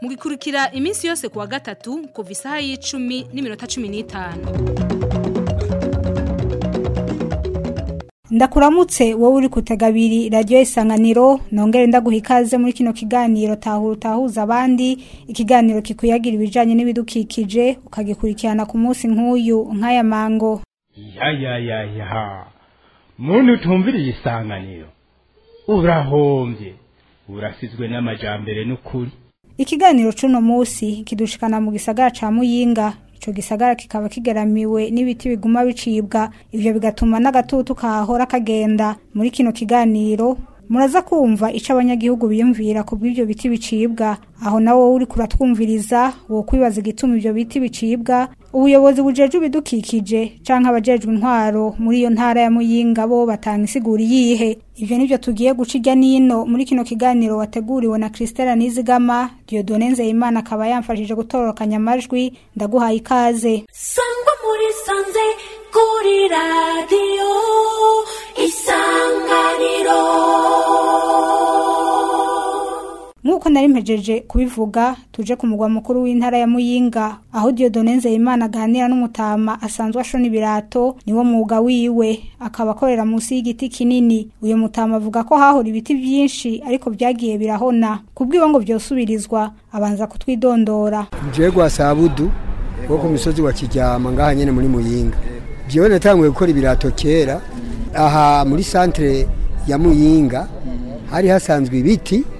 mugikurikira iminsi yose kuwa gatatu kuva isaha y'icumi n'iminota cumi n'itanu ndakuramutse wowe uri kutega abiri radiyo isanganiro nongere ndaguha ikaze muri kino kiganiro tahura utahuza abandi ikiganiro kikuyagira ibijyanye n'ibidukikije ukagikurikirana ku munsi nk'uyu nk'aya mango yayayaya muntu utumvira iyi urahombye urasizwe n'amajyambere n'ukuri ikiganiro cy'uno munsi kidushikana mu gisagara cya muyinga icyo gisagara kikaba kigaramiwe n'ibiti biguma bicibwa ibyo bigatuma n'agatutu kahora kagenda muri kino kiganiro muraza kumva icyo abanyagihugu biyumvira ku bw'ibyo biti bicibwa aho nawe uri kuratwumviriza wo kwibaza igituma ibyo biti bicibwa ubuyobozi bujeje ibidukikije canke abajejwe intwaro muri iyo ntara ya muyinga bo batanga isigura iyihe ibyo nibyo tugiye guca nino muri kino kiganiro wateguriwe na Christela Nizigama Diodone Nzeyimana akaba yamfashije gutororokanya amajwi ndaguhaye ikaze sangwa muri sanze kuri radio isanganiro nk'uko nari mpejeje kubivuga tuje ku mugwa mukuru w'intara ya muyinga aho Dieudonne Nzeyimana aganira n'umutama asanzwe ashona ibirato niwo mwuga wiwe akaba akorera munsi y'igiti kinini uyu mutama avuga ko hahora ibiti byinshi ariko byagiye birahona kubw'iwe ngo byosubirizwa abanza kutwidondora njegwa sabudu wo ku misozi wa kijyama ngaha nyine muri muyinga byewe natanguye gukora ibirato kera aha muri santere ya muyinga hari hasanzwe ibiti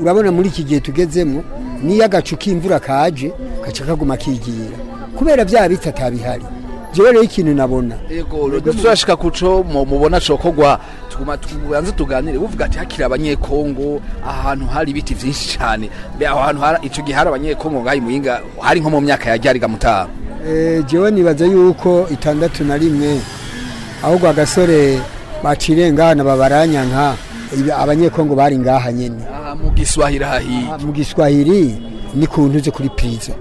urabona muri iki gihe tugezemo n'iyo agacu k'imvura kaje kaca kaguma kigira kubera bya biti atabihari jewe rero ikintu nabona yego kuco mubona cokogwa tuguma tubanze tuganire buvuga ati hakira abanyekongo ahantu hari ibiti vyinshi cyane be aho hantu hari gihe hari abanyekongo ngayi muyinga hari nko mu myaka ya ryariga mutaha eh nibaza yuko itandatu na rimwe ahubwo agasore bacirengana babaranyanka abanyekongo bari ngaha nyene mu giswahili hahiye mu giswahili ni ku ntuze kuri prize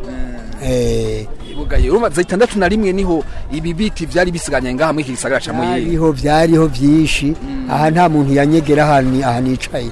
eh, eh. bugaye na rimwe niho ibi biti byari bisigaye ngaha mu kigisagara ca muyi ariho byariho byinshi mm. aha nta muntu yanyegera hani ahanicaye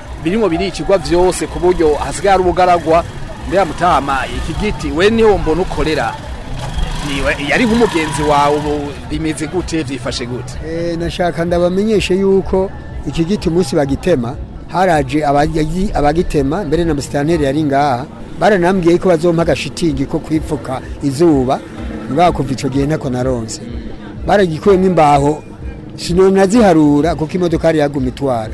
birimo birikirwa byose ku buryo hasigaye hari ubugaragwa mbera mutama iki giti we niho mbona ukorera yari nk'umugenzi wawe bimeze gute byifashe gute eh, nashaka ndabamenyeshe yuko iki giti umunsi bagitema haraje abagitema mbere na musitaneri yari ngaha baranambwiye ko bazompa agashitingi ko kwipfuka izuba bwakuva icyo gihe ntako naronse baragikuyemo imbaho sinaziharura kuko imodoka yari yaguma itwara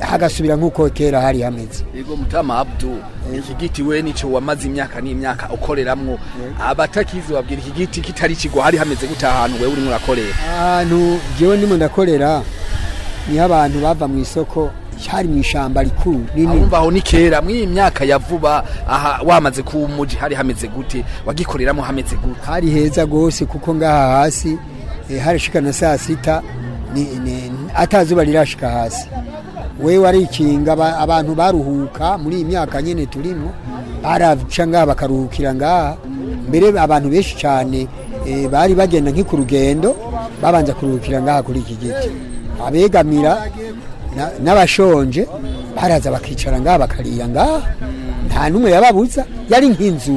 hagasubira nk'uko kera hari hameze yego mutama abdu eh. iki giti we nico wamaze imyaka n'imyaka ukoreramwo eh. abatakizi wabwira iki giti kitari kigo hari hameze gute ahantu wewe urimo urakorera ahantu jewe ndimo ndakorera niho abantu bava mu isoko hari mu ishyamba rikuru nini aho ni kera mw'iyi myaka ya vuba aha wamaze kuba umuji hari hameze gute wagikoreramo hameze gute hari heza rwose kuko ngaha hasi eh, harashika na saa sita atazuba rirashika hasi wewe arikinga abantu baruhuka muri iyi myaka nyine turimo baraca ngaha bakaruhukira ngaha mbere abantu benshi cyane eh, bari bagenda nk'iku rugendo babanza kuruhukira ngaha kuri iki giti abegamira n'abashonje baraza bakicara ngaha bakariya ngaha nta n'umwe yababuza yari nk'inzu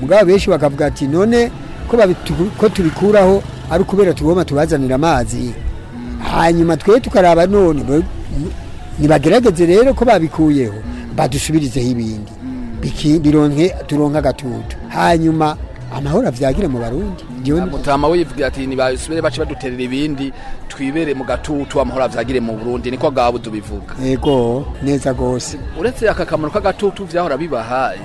mugabo benshi bakavuga ati none ko ko tubikuraho ari ukubera tugomba tubazanira amazi hanyuma twe tukaraba none ntibagerageze rero ko babikuyeho badusubirizeho ibindi bironke turonka agatutu hanyuma amahoro abyagire mu barundi mutama we yivugira ati ntibasubire bace baduterera ibindi twibere mu gatutu amahoro abyagire mu burundi niko gabo tubivuga yego neza rwose uretse aka kamaro k'agatutu byahora bibahaye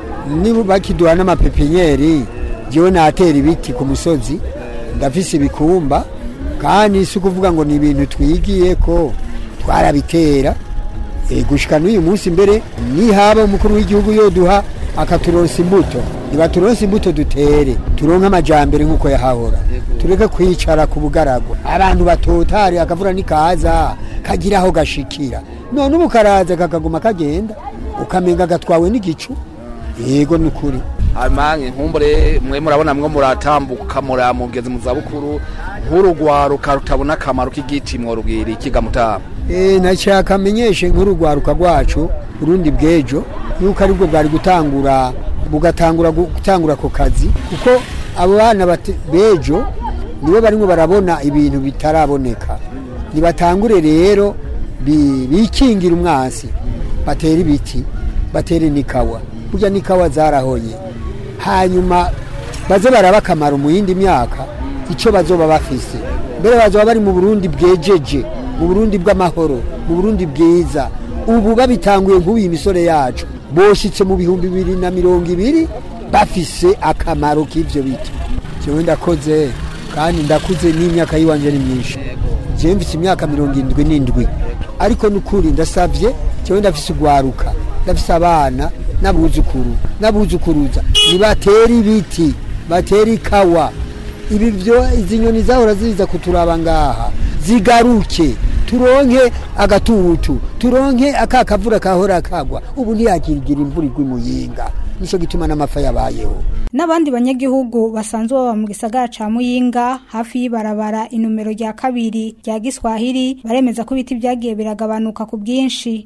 niba bakiduha n'amapepinyeri njyewe natera ibiti ku musozi ndafise ibikumba kandi si ukuvuga ngo ni ibintu twigiye ko twarabitera eh, gushyika n'uyu munsi mbere nihaba umukuru w'igihugu yoduha akaturonsa imbuto niba imbuto dutere turonke amajyambere nk'uko yahahora tureke kwicara ku bugaragwa abantu batotari akavura nikaza kagira aho gashikira none ubu karaza kakaguma kagenda ukamenga gatwawe n'igicu yego ni ukuri amange nkumbure mwe murabona mwo muratambuka muramugeze mu zabukuru nk'urugwaruka rutabona akamaro k'igiti mworubwira ikiga mutama eh nashaka amenyeshe nk'urugwaruka rwacu urundi bwejo yuko aribwo bwari gutangura bugatangura gutangura ako kazi kuko abo bana bejo nibo barimo barabona ibintu bitaraboneka nibatangure rero bikingira umwansi batera ibiti batera n'ikawa burya n'ikawa zarahoye hanyuma baze baraba akamaro mu yindi myaka icyo bazoba bafise mbere bazoba bari mu burundi bwejeje mu burundi bw'amahoro mu burundi bwiza ubu babitanguye nk'ubu iyi misore yacu boshyitse mu bihumbi bibiri na mirongo ibiri bafise akamaro k'ibyo bita njyewe ndakoze kandi ndakuze n'imyaka y'iwanjye ni myinshi njyewe mfite imyaka mirongo irindwi n'indwi ariko n'ukuri ndasabye njyewe ndafise ugwaruka ndafise abana n'abuzukuru n'abuzukuruza ntibatera ibiti batera ikawa ibi byo izi nyoni zahora ziza kuturaba ngaha zigaruke turonke agatutu turonke akakavura kahora kagwa ubu ntiyakigira imvura igwa imuyinga nicyo gituma n'amafa yabayeho n'abandi banyagihugu basanzwe baba mu gisagara ca muyinga hafi y'ibarabara inomero rya kabiri rya giswahili baremeza ko ibiti byagiye biragabanuka ku bwinshi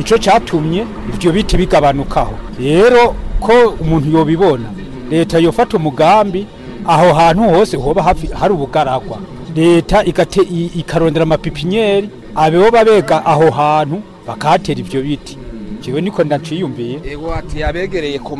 icyo cyatumye ibyo biti bigabanukaho rero ko umuntu yobibona leta yofata umugambi aho hantu hose hoba hafi hari ubugaragwa leta ikarondera amapipinyeri abo babega aho hantu bakatera ibyo biti jewe niko ndaciyumviye yego ati abegereye ku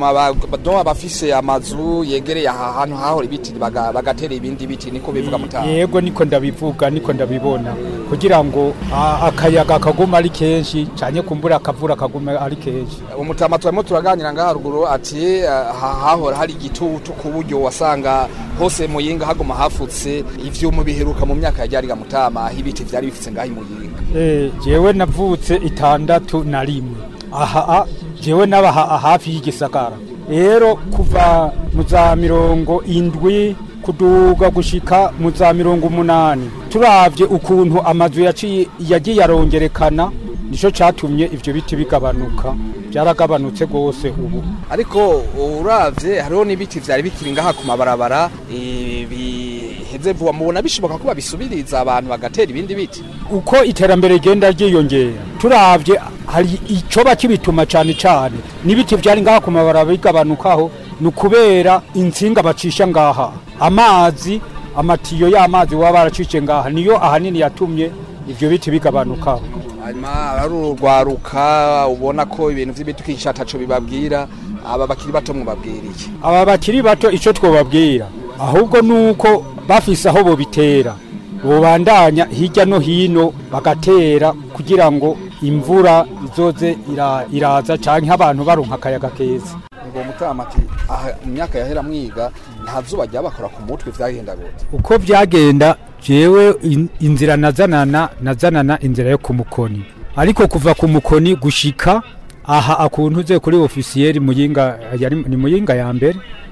abafise amazu yegereye aha hantu hahora ibiti bagatera ibindi biti niko bivuga mutara yego niko ndabivuga niko ndabibona kugira ngo akayaga kaguma ari kenshi cyane kumbura akavura kaguma ari kenshi umutama turimo turaganira ngaha ruguru ati hahora hari igitutu ku buryo wasanga hose muyinga haguma hafutse ivyuma biheruka mu myaka ya ryari mutama ibiti byari bifitse ngaho muyinga Eh, jewe navutse itandatu na rimwe aha ah, jewe n'abaha hafi y'igisakara rero kuva mu za mirongo indwi kuduga gushika mu za mirongo umunani turabye ukuntu amazu yagiye arongerekana nicyo cyatumye ibyo biti bigabanuka byaragabanutse rwose ubu ariko urabye hariho n'ibiti byari bikiri ngaha ku mabarabara ibi bageze vuba mubona bishoboka ko babisubiriza abantu bagatera ibindi biti uko iterambere rigenda ryiyongera turabye hari icoba kibituma cyane cyane n'ibiti byari ngaha ku mabara bigabanukaho ni ukubera insinga bacisha ngaha amazi amatiyo y'amazi baba baracice ngaha niyo ahanini yatumye ibyo biti bigabanukaho hanyuma ari urwaruka ubona ko ibintu by'ibiti kenshi ataco bibabwira aba bakiri bato mubabwira iki aba bakiri bato icyo twababwira ahubwo ni uko bafise aho bobitera bobandanya hirya no hino bagatera kugira ngo imvura izoze iraza cyangwa abantu baronka akayaga keza ngo mutamati aha imyaka yahera mwiga nta zuba bakora ku mutwe byagenda gute uko byagenda jewe inzira nazanana nazanana inzira yo ku mukoni ariko kuva ku mukoni gushika aha akuntu uze kuri ofisiyeri muyinga ni muyinga ya mbere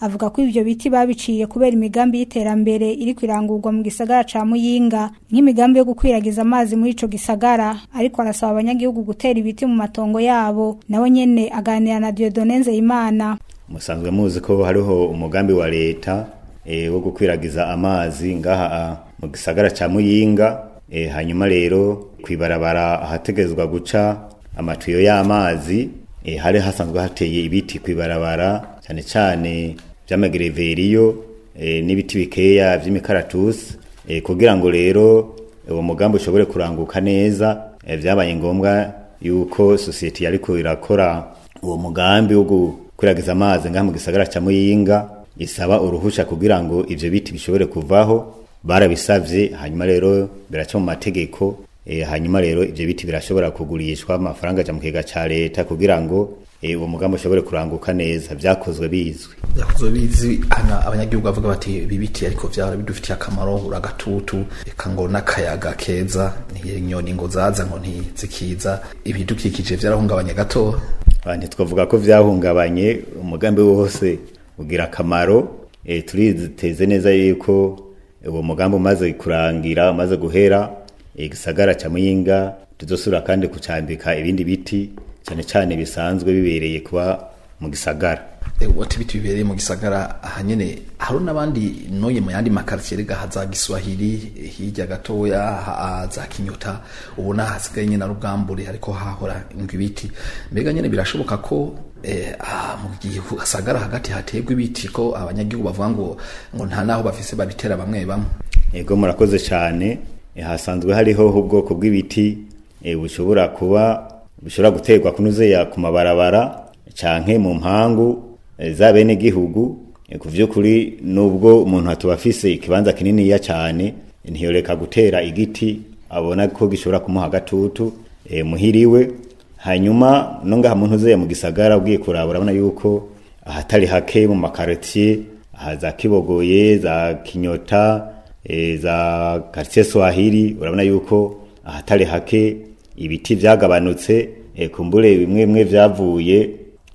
avuga ko ibyo biti babiciye kubera imigambi y'iterambere iri kwirangurwa mu gisagara ca muyinga nk'imigambi yo gukwiragiza amazi muri icyo gisagara ariko arasaba abanyagihugu gutera ibiti mu matongo yabo nawe nyene aganira na diodone imana. musanzwe muzi ko hariho umugambi wa leta eh, wo gukwiragiza amazi ngaha ah, mu gisagara cya muyinga Eh, hanyuma rero kwibarabara ibarabara guca amatuyo y'amazi eh, hari hasanzwe hateye ibiti ku ibarabara cyane cyane by'amagereveriyo eh, n'ibiti bikeya by'imikaratusi kugira ngo rero uwo mugambi ushobore kuranguka neza byabaye ngombwa yuko sosiyete yari irakora uwo mugambi wo gukwirakwiza amazi ngaha mu gisagara cya muyinga isaba uruhushya kugira ngo ibyo biti bishobore kuvaho barabisabye hanyuma rero biracyo mu mategeko e, hanyuma rero ibyo biti birashobora kugurishwa amafaranga aja mu kigega leta kugira ngo e, uwo mugambi ushobore kuranguka neza byakozwe bizwi vyakozwe bizwi hana abanyagihugu bavuga bati ibi biti ariko vyahora bidufitiye akamaro uragatutu reka ngo n'akayaga keza inyoni ngo zaza ngo nti zikiza ibidukikije vyarahungabanye gato abantu ah, twavuga ko vyahungabanye umugambi wose ugira akamaro e, eh, turiteze neza yuko uwo mugambi umaze kurangira umaze guhera igisagara cya muyinga tuzosura kandi kucambika ibindi biti cyane cyane bisanzwe bibereye kuba mu gisagara eh, wati biti bibereye mu gisagara ahanyene hari n'abandi noye mu yandi makaritsiye rega za giswahili hirya gatoya za kinyota ubona hasigaye nyine na rugambure ariko hahora ngo ibiti mbega nyine birashoboka ko Eh, ah, mu gihe hasagara hagati haterwa ibiti ko abanyagihugu bavuga ngo ngo nta n'aho bafise babitera bamwe bamwe yego murakoze cyane eh, hasanzwe hariho ubwoko bw'ibiti eh, bushobora kuba bushobora guterwa kunuzeya ku mabarabara cyane mu mpangu za bene gihugu ku by'ukuri n'ubwo umuntu atubafise ikibanza kininiya cyane ntiyoreka gutera igiti abona ko gishobora kumuha agatutu muhiriwe hanyuma nongaha muntu uzuye mu gisagara ubwiye kuraba urabona yuko ahatari hake mu makarotiye za kibogoye za kinyota eh, za karitiye swahili urabona yuko ahatari hake ibiti byagabanutse e, eh, kumbure bimwe bimwe byavuye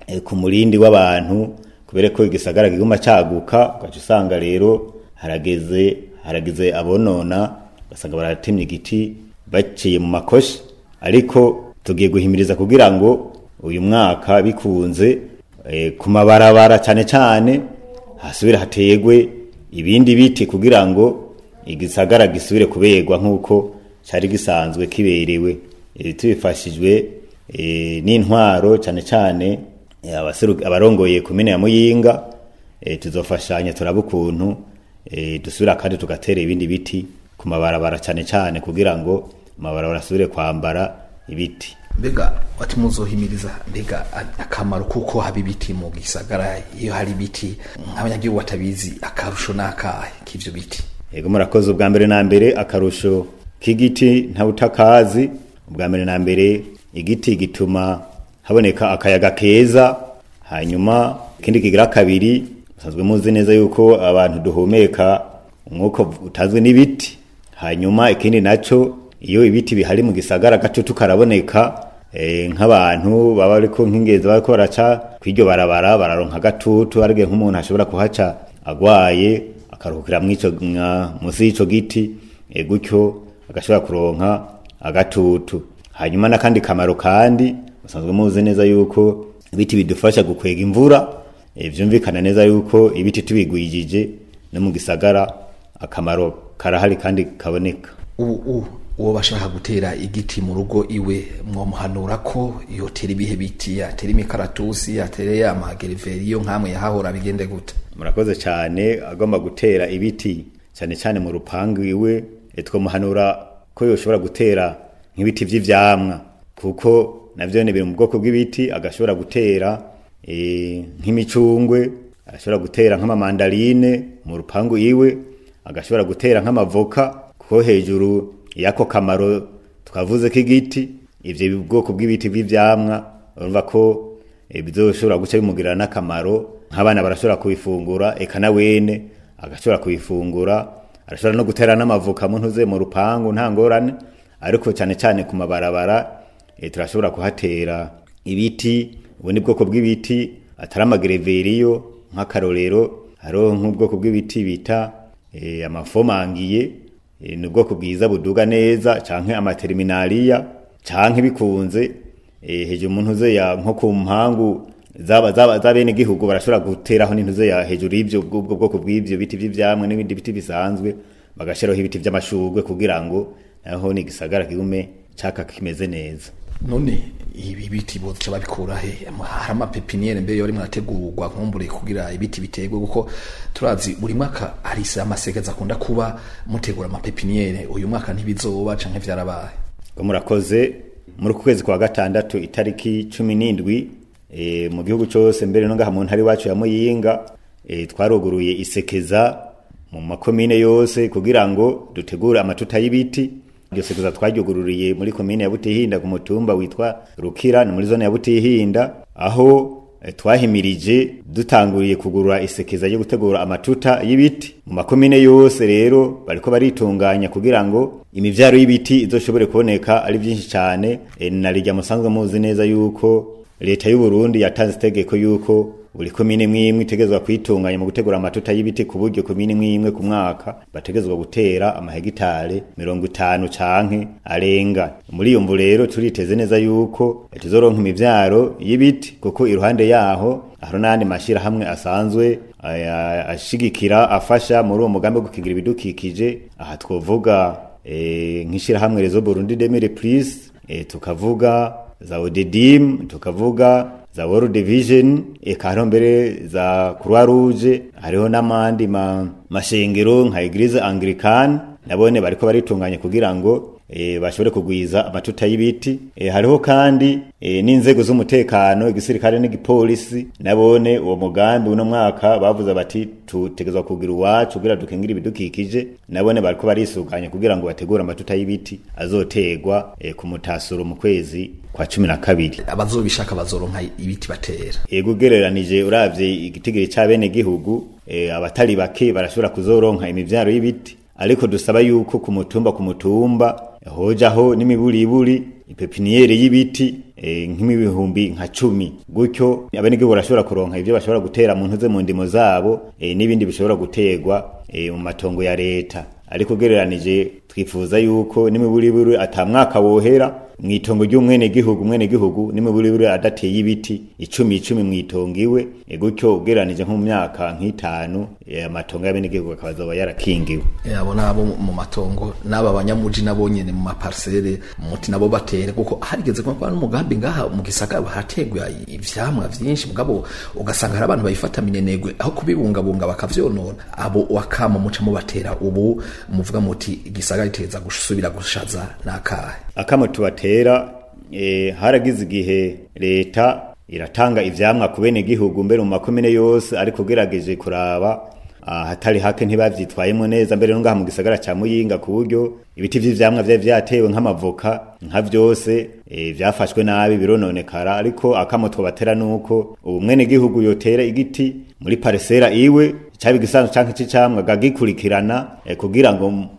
eh, ku murindi w'abantu kubera ko igisagara kiguma cyaguka ugaca usanga rero harageze harageze abonona ugasanga baratemye igiti baciye mu makoshi ariko tugiye guhimiriza kugira ngo uyu mwaka bikunze eh, ku mabarabara cyane cyane hasubire hategwe ibindi biti kugira ngo igisagara gisubire kuberwa nk'uko cyari gisanzwe kiberewe eh, tubifashijwe eh, n'intwaro cyane cyane abarongoye kumene ya muyinga tuzofashanya turaba ukuntu dusubira kandi tugatera ibindi biti ku mabarabara cyane cyane kugira ngo amabarabara asubire kwambara ibiti mbega ati muzohimiriza mbega akamaro kuko haba ibiti mu gisagara iyo hari ibiti nk'abanyagihugu batabizi akarusho n'akahe k'ivyo biti yego murakoze ubwa mbere na mbere akarusho k'igiti ntawutakazi ubwa mbere na mbere igiti gituma haboneka akayaga keza hanyuma ikindi kigira kabiri musanzwe muzi neza yuko abantu duhumeka umwuka utazwe n'ibiti hanyuma ikindi naco iyo ibiti bihari mu gisagara gacu tukaraboneka eh nk'abantu baba ari ariko nk'ingenzi bariko baraca kw'iryo barabara bararonka agatutu arige nk'umuntu ashobora kuhaca agwaye akaruhukira musi ico giti e eh, gucyo agashobora kuronka agatutu hanyuma n'akandi kamaro kandi musanzwe muzi neza yuko ibiti bidufasha gukwega imvura eh, vyumvikana neza yuko ibiti tubigwijije no mu gisagara akamaro karahari kandi kaboneka ubu uwo bashaka gutera igiti mu rugo iwe mwamuhanura ko yotera ibihe biti yatera imikaratusi yatera ya magereveriyo nk'amwe yahahora bigende gute murakoze cyane agomba gutera ibiti cyane cyane mu rupangu iwe eh, twamuhanura ko yoshobora gutera nk'ibiti by'ibyamwa kuko nabyo ni biri mu bwoko bw'ibiti agashobora gutera eh, nk'imicungwe agashobora gutera nk'amamandarine mu rupangu iwe agashobora gutera nk'amavoka kuko hejuru y'ako kamaro tukavuze ko igiti ibyo bwoko bw'ibiti bw'ibyamwa urumva ko eh, bizoshobora guca bimugirira n'akamaro nk'abana barashobora kubifungura eka na wene agashobora kubifungura arashobora no gutera n'amavuka ntuze mu rupangu nta ngorane ariko cyane cyane ku mabarabara eh, turashobora kuhatera ibiti ubu ni bwoko bw'ibiti atari amagereveriyo nk'akarorero hariho nk'ubwoko bw'ibiti bita eh, amafomangiye Eh, ni kubwiza buduga neza canke amateriminariya canke bikunze eh, hejuru umuntu ze ya nko ku mpangu zaba zaba zabene gihugu barashobora guteraho n'intuze ya hejuru y'ivyo ubwo bwoko bw'ivyo biti vy'ivyamwe n'ibindi biti bisanzwe bagashiraho ibiti vy'amashurwe kugira ngo naho ni gisagara kiume caka kimeze neza none ibi biti boca babikura he hari amapepiniyeri mbere yari murategurwa nkumbure kugira ibiti bitegwe kuko turazi buri mwaka hari amasekaza akunda kuba mutegura amapepiniyeri uyu mwaka ntibizoba canke vyarabaye murakoze muri uku kwezi kwa gatandatu itariki cumi n'indwi e, mu gihugu cyose mbere no ngaha mu ntara wacu ya muyinga e, twaruguruye isekeza mu makomine yose kugira ngo dutegure amatuta y'ibiti iryo sekuruza muri komine ya butihinda ku mutumba witwa rukira ni muri zone ya butihinda aho eh, twahimirije dutanguriye kugurura isekeza yo gutegura amatuta y'ibiti mu makomine yose rero bariko baritunganya kugira ngo imivyaro y'ibiti izoshobore kuboneka ari byinshi cyane e, eh, na rijya musanzwe muzi neza yuko leta y'u Burundi yatanze itegeko yuko buri komine mwimwe itegezwa kwitunganya mu gutegura amatuta y'ibiti ku buryo komine mwimwe ku mwaka bategezwa gutera amahegitare mirongo itanu canke arenga muri iyo mvu rero turiteze neza yuko tuzoronka imivyaro y'ibiti kuko iruhande yaho hari n'ayandi mashyirahamwe asanzwe ashigikira afasha muri uwo mugambi wo gukingira ibidukikije aha twovuga eh, nk'ishyirahamwe rezo burundi demire purisi eh, tukavuga za odedimu tukavuga za world division eka mbere za croix rouge hariho n'amandi mashengero nka eglise anglicane nabone bariko baritunganye kugira ngo Eh, bashobore kugwiza amatuta y'ibiti eh, hariho kandi eh, n'inzego z'umutekano igisirikare n'igipolisi nabone uwo mugambi uno mwaka bavuze bati tutegezwa kugira uwacu kugira dukingire ibidukikije nabone bariko barisuganya kugira ngo bategure amatuta y'ibiti azotegwa ku mutasuro mu kwezi kwa cumi na kabiri abazobishaka bazoronka ibiti batera yego ugereranije uravye igitigiri gihugu abatari bake barashobora kuzoronka imivyaro y'ibiti ariko dusaba yuko ku mutumba hoja mutumba hojaho n'imiburiburi ipepiniyeri y'ibiti eh, nk'ibihumbi nka cumi gutyo abanyagihugu barashobora kuronka ibyo bashobora gutera mu ze mu ndimo zabo eh, n'ibindi bishobora guterwa eh, mu matongo ya leta ariko ugereranije twifuza yuko n'imiburiburi atamwaka wohera mwitongo ry'umwene gihugu umwene gihugu nimwe buri buri adateye ibiti icumi icumi mwitongo iwe gutyo ugeranije nko mu myaka nk'itanu eh, amatongo y'abene gihugu akaba azoba yarakingiwe abo nabo mu matongo n'aba banyamuji nabo nyene mu maparcelle muti nabo batere kuko harigeze kwa n'umugambi ngaha mu gisagara hategwa ivyamwa vyinshi mugabo ugasanga hari abantu bayifata minenegwe aho kubibungabunga bakavyonona abo wakama muca mubatera ubu muvuga muti igisagara iteza gusubira gushaza nakahe akamo tubatera eh, haragize igihe leta iratanga ivyamwa ku bene gihugu mbere mu makomine yose ariko kugerageje kuraba ahatari ah, hake ntibavyitwayemo neza mbere no ngaha mu gisagara ca Muyinga ku buryo ibiti vy'ivyamwa vya vyatewe nk'amavoka nka byose e, eh, vyafashwe nabi birononekara ariko akamoto twobatera nuko ubu mwene gihugu yotera igiti muri paresera iwe cyabigisanzwe canke c'icamwa gagikurikirana e, kugira ngo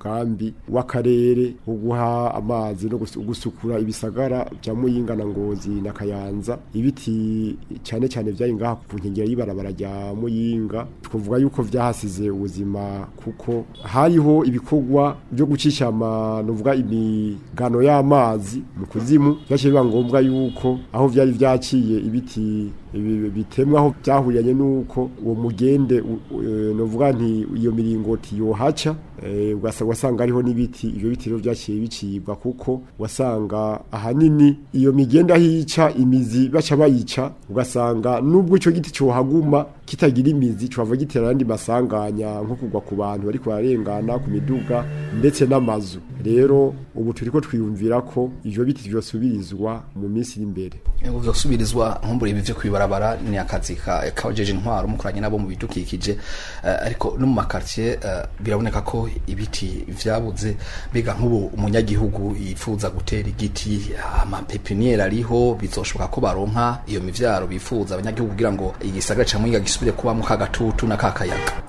mugambi w'aka akarere nko amazi no gusukura ibisagara bya muyinga na ngozi na kayanza ibiti cyane cyane byayi ngaha ku nkengero y'ibarabara rya muyinga twavuga yuko byahasize ubuzima kuko hariho ibikorwa byo gucisha nuvuga imigano y'amazi mu kuzimu byaciye biba ngombwa yuko aho byari byaciye ibiti bitemwaho byahuranye n'uko uwo mugende e, navuga nti iyo miringoti yohaca e, wasanga ariho n'ibiti ibyo biti rero byaciye bicibwa kuko wasanga ahanini iyo migenda hica imizi baca bayica ugasanga nubwo icyo giti cyohaguma kitagira imizi cubava gitera andi masanganya nko kugwa ku bantu bariko bararengana ku miduga ndetse n'amazu rero ubu turiko twiyumvira ko ivyo biti vyosubirizwa mu minsi iri imbere ego vyosubirizwa ibi vyo kwibarabara ni akazi kabajeje intwaro mukoranye nabo mu bidukikije eh, ariko no mu makartier eh, biraboneka ko ibiti vyabuze biga nk'ubu umunyagihugu yifuza gutera igiti amapepiniere ariho bizoshoboka ko baronka iyo mibyaro bifuza abanyagihugu kugira ngo igisagara ca muyinga hasubire kubamo ka gatutu na ka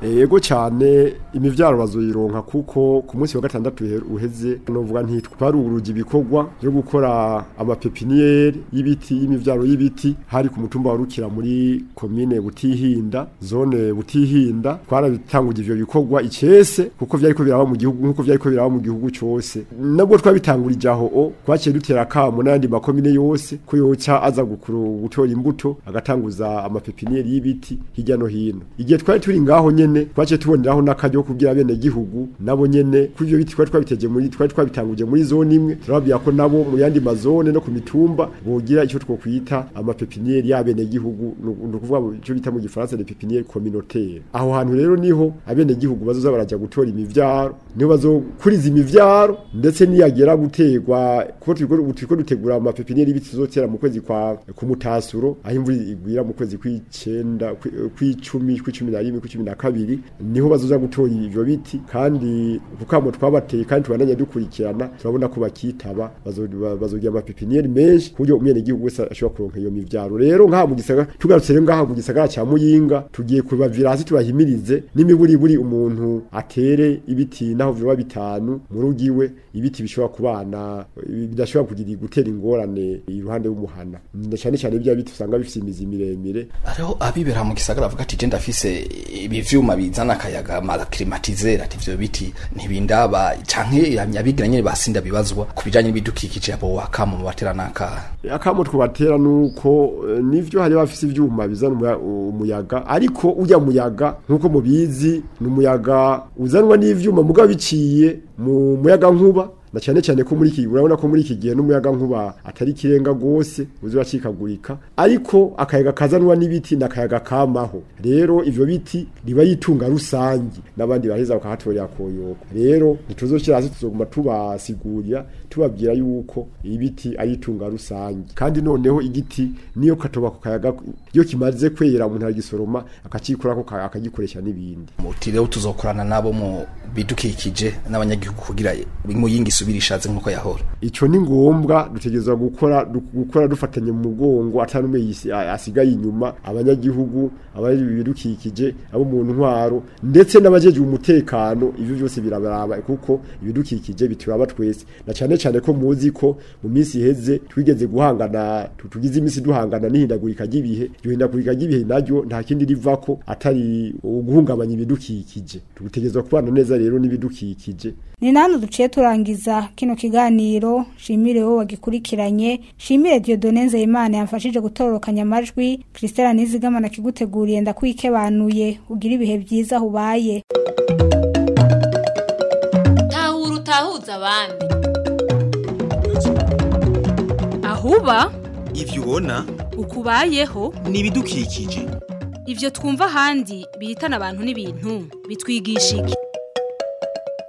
yego cyane imibyaro bazoyironka kuko ku munsi wa gatandatu uheze novuga nti twari urugi ibikogwa byo gukora amapepiniyeri y'ibiti y'imibyaro y'ibiti hari ku mutumba wa rukira muri komine butihinda zone butihinda twarabitanguje ivyo bikorwa ikese kuko vyari ko biraba mu gihugu nkuko vyari ko biraba mu gihugu cyose nabwo twabitangurije aho o kwakiye dutera kamo n'andi makomine yose ko yoca aza gukuru gutora imbuto agatanguza amapepiniyeri y'ibiti hirya no hino igihe twari turi ngaho nyene twace tuboneraho n'akajyo kubwira bene gihugu nabo nyene kuvyo biti twari twabiteje muri twari twabitanguje muri zone imwe turababwira ko nabo mu yandi mazone no ku mitumba bogira ico twokwita amapepiniere y'abene gihugu no kuvuga ico bita mu gifaransa de pepiniere communautaire aho hantu rero niho abene gihugu bazoza baraja gutora imivyaro niho bazokuriza imivyaro ndetse niyagera gutegwa kuko turiko dutegura amapepiniere y'ibiti tuzotera mu kwezi kwa kumutasuro mutasuro aho imvura igwira mu kwezi kw'icenda kw'icumi kw'icumi na rimwe kw'icumi na kabiri niho bazoza gutora ivyo biti kandi kukamo twabateye kandi tubandanya dukurikirana turabona ko bakitaba bazogira amapipiniyeri menshi ku buryo umwenegihugu wese ashobora kuronka iyo mivyaro rero ngaha mu gisagara tugarutse rero ngaha mu gisagara ca muyinga tugiye kubavira hasi tubahimirize n'imiburi buri umuntu atere ibiti naho vyoba bitanu mu rugiwe ibiti bishobora kubana bidashobora kugira gutera ingorane iruhande y'umuhana cyane cyane bya biti usanga bifite imizi miremire ariho abibera mu gisagara bisagara bavuga ati genda afise ibi vyuma bizana akayaga amaklimatizera ati ivyo biti ntibindaba canke abigira nyene basinda bibazwa kubijanye n'ibidukikije abo wakamu mubatera naka akamu twubatera nuko eh, nivyo hari bafise ivyuma bizana umuyaga ariko uya muyaga nkuko mubizi n’umuyaga uzanwa n'ivyuma mugabo biciye mu muyaga nkuba na cyane cyane ko muri iki urabona ko muri iki gihe n'umuyaga nkuba atari ikirenga rwose uzuracikagurika ariko akayaga kazanwa n'ibiti n'akayaga kamaho rero ivyo biti riba yitunga rusangi n'abandi baheza bakahatorera koyoka rero ntituzoshyira hasi tuzoguma tubasigurira tubabwira yuko ibiti ayitunga rusange kandi noneho igiti niyo katoba ku kayaga iyo kimaze kwera umuntu aragisoroma ko akagikoresha n'ibindi muti rero tuzokorana nabo mu bidukikije n'abanyagihugu kugira mu yingisi isubira ishatse nk'uko yahora icyo ni ngombwa dutegezwa gukora gukora dufatanye mu mugongo atari asigaye inyuma abanyagihugu abari ibidukikije abo mu ntwaro ndetse n'abajejeje umutekano ibyo byose birabaraba kuko ibidukikije bituraba twese na cyane cyane ko muzi ko mu minsi iheze twigeze guhangana tugize iminsi duhangana n'ihindagurika ry'ibihe iryo hindagurika ry'ibihe naryo nta kindi riva ko atari uguhungabanya ibidukikije tugutegereza kubana neza rero n'ibidukikije ni nane duciye turangiza gushikiriza kino kiganiro shimire wowe wagikurikiranye shimire Dieudonne Nzeyimana yamfashije gutororokanya amajwi Christelle Nizigamana kiguteguriye ndakwikebanuye ugira ibihe byiza hubaye Tahura utahuza abandi Ahuba ivyo ubona ukubayeho nibidukikije ivyo twumva ahandi bihitana abantu n'ibintu bitwigisha iki